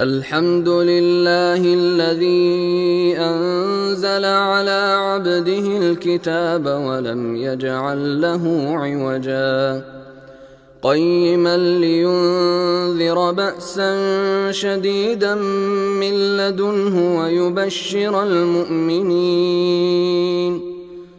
الحمد لله الذي أنزل على عبده الكتاب ولم يجعل له عوجا. قيما لينذر بأسا شديدا من لدنه ويبشر المؤمنين.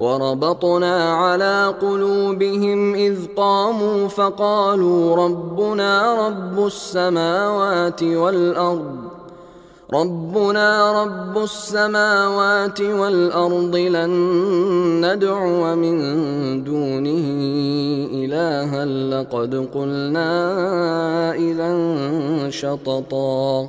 وربطنا على قلوبهم إذ قاموا فقالوا ربنا رب السماوات والأرض ربنا رب السماوات والأرض لن ندعو من دونه إلها لقد قلنا إذا شططا.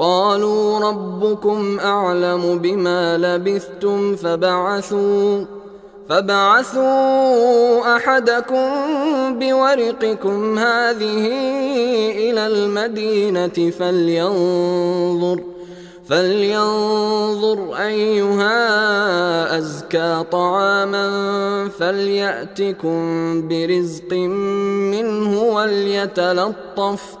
قالوا ربكم أعلم بما لبثتم فبعثوا فبعثوا أحدكم بورقكم هذه إلى المدينة فلينظر فلينظر أيها أزكى طعاما فليأتكم برزق منه وليتلطف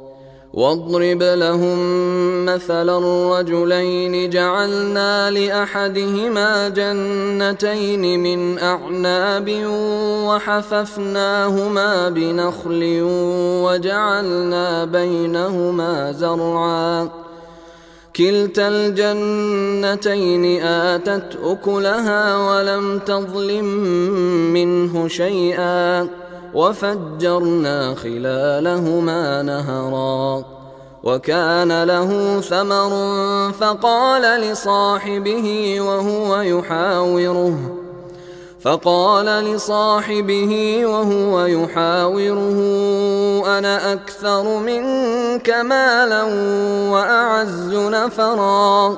واضرب لهم مثل الرجلين جعلنا لأحدهما جنتين من أعناب وحففناهما بنخل وجعلنا بينهما زرعا. كلتا الجنتين آتت أكلها ولم تظلم منه شيئا. وفجرنا خلالهما نهرا وكان له ثمر فقال لصاحبه وهو يحاوره فقال لصاحبه وهو يحاوره أنا أكثر منك مالا وأعز نفرا.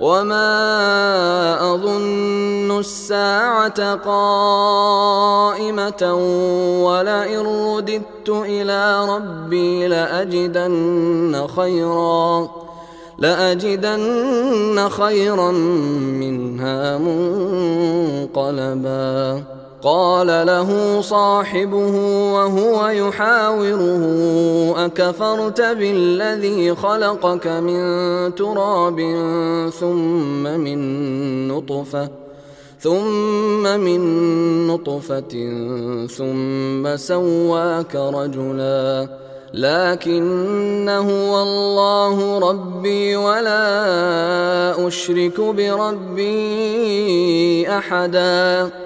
وما اظن الساعة قائمه ولئن رددت إلى ربي لاجدن خيرا لاجدن خيرا منها منقلبا. قال له صاحبه وهو يحاوره أكفرت بالذي خلقك من تراب ثم من نطفة ثم من نطفة ثم سواك رجلا لكن هو الله ربي ولا أشرك بربي أحدا.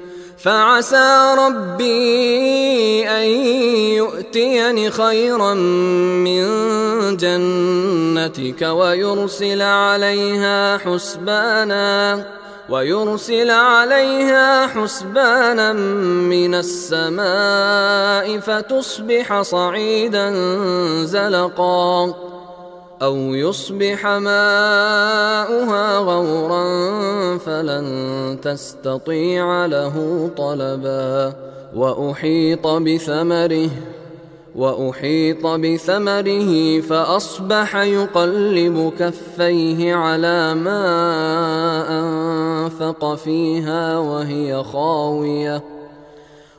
فعسى ربي أن يؤتيني خيرا من جنتك ويرسل عليها حسبانا ويرسل عليها حسبانا من السماء فتصبح صعيدا زلقا أو يصبح ماؤها غورا فلن تستطيع له طلبا وأحيط بثمره وأحيط بثمره فأصبح يقلب كفيه على ما أنفق فيها وهي خاوية.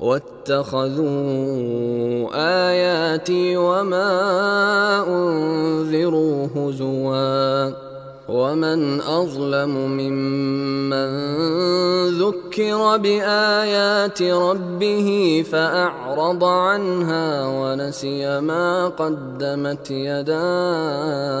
واتخذوا آياتي وما أنذروا هزوا ومن أظلم ممن ذكر بآيات ربه فأعرض عنها ونسي ما قدمت يداه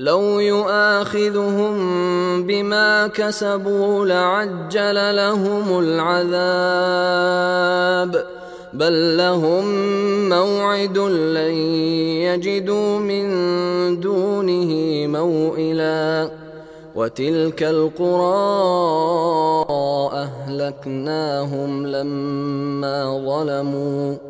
لو يؤاخذهم بما كسبوا لعجل لهم العذاب. بل لهم موعد لن يجدوا من دونه موئلا. وتلك القرى أهلكناهم لما ظلموا.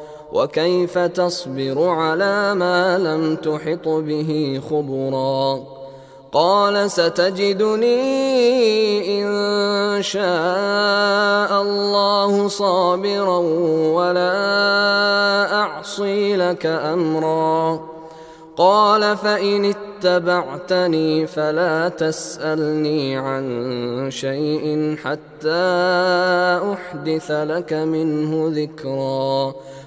وكيف تصبر على ما لم تحط به خبرا قال ستجدني إن شاء الله صابرا ولا أعصي لك أمرا قال فإن اتبعتني فلا تسألني عن شيء حتى أحدث لك منه ذكرا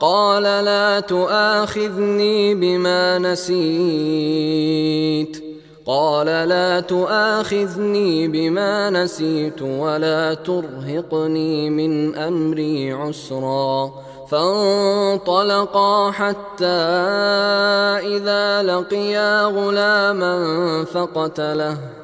قال لا تؤاخذني بما نسيت. قال لا تؤاخذني بما نسيت ولا ترهقني من أمري عسرا. فانطلقا حتى إذا لقيا غلاما فقتله.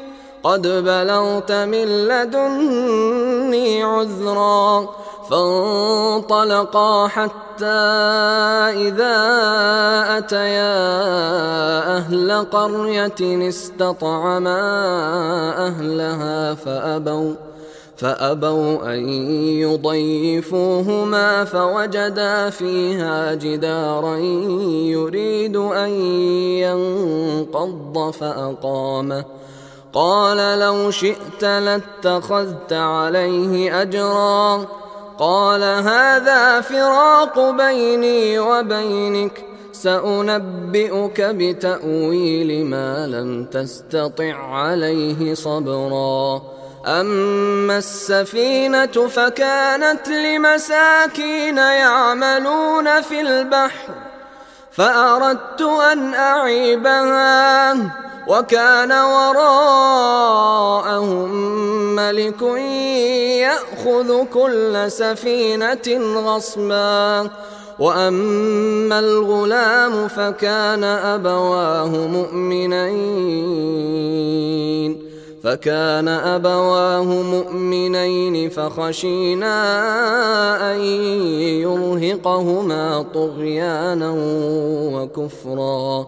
قد بلغت من لدني عذرا فانطلقا حتى إذا أتيا أهل قرية استطعما أهلها فأبوا فأبوا أن يضيفوهما فوجدا فيها جدارا يريد أن ينقض فأقامه قال لو شئت لاتخذت عليه أجرا. قال هذا فراق بيني وبينك سأنبئك بتأويل ما لم تستطع عليه صبرا. أما السفينة فكانت لمساكين يعملون في البحر فأردت أن أعيبها. وكان وراءهم ملك يأخذ كل سفينة غصبا. وأما الغلام فكان أبواه مؤمنين. فكان أبواه مؤمنين فخشينا أن يرهقهما طغيانا وكفرا.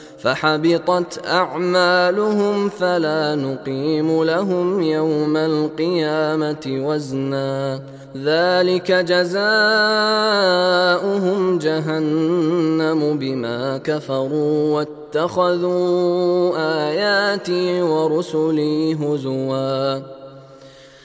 فحبطت أعمالهم فلا نقيم لهم يوم القيامة وزنا. ذلك جزاؤهم جهنم بما كفروا واتخذوا آياتي ورسلي هزوا.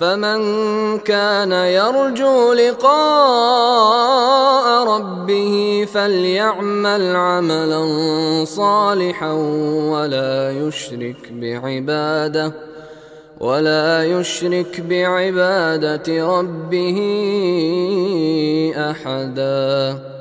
فمن كان يرجو لقاء ربه فليعمل عملا صالحا ولا يشرك بعباده ولا يشرك بعبادة ربه أحدا.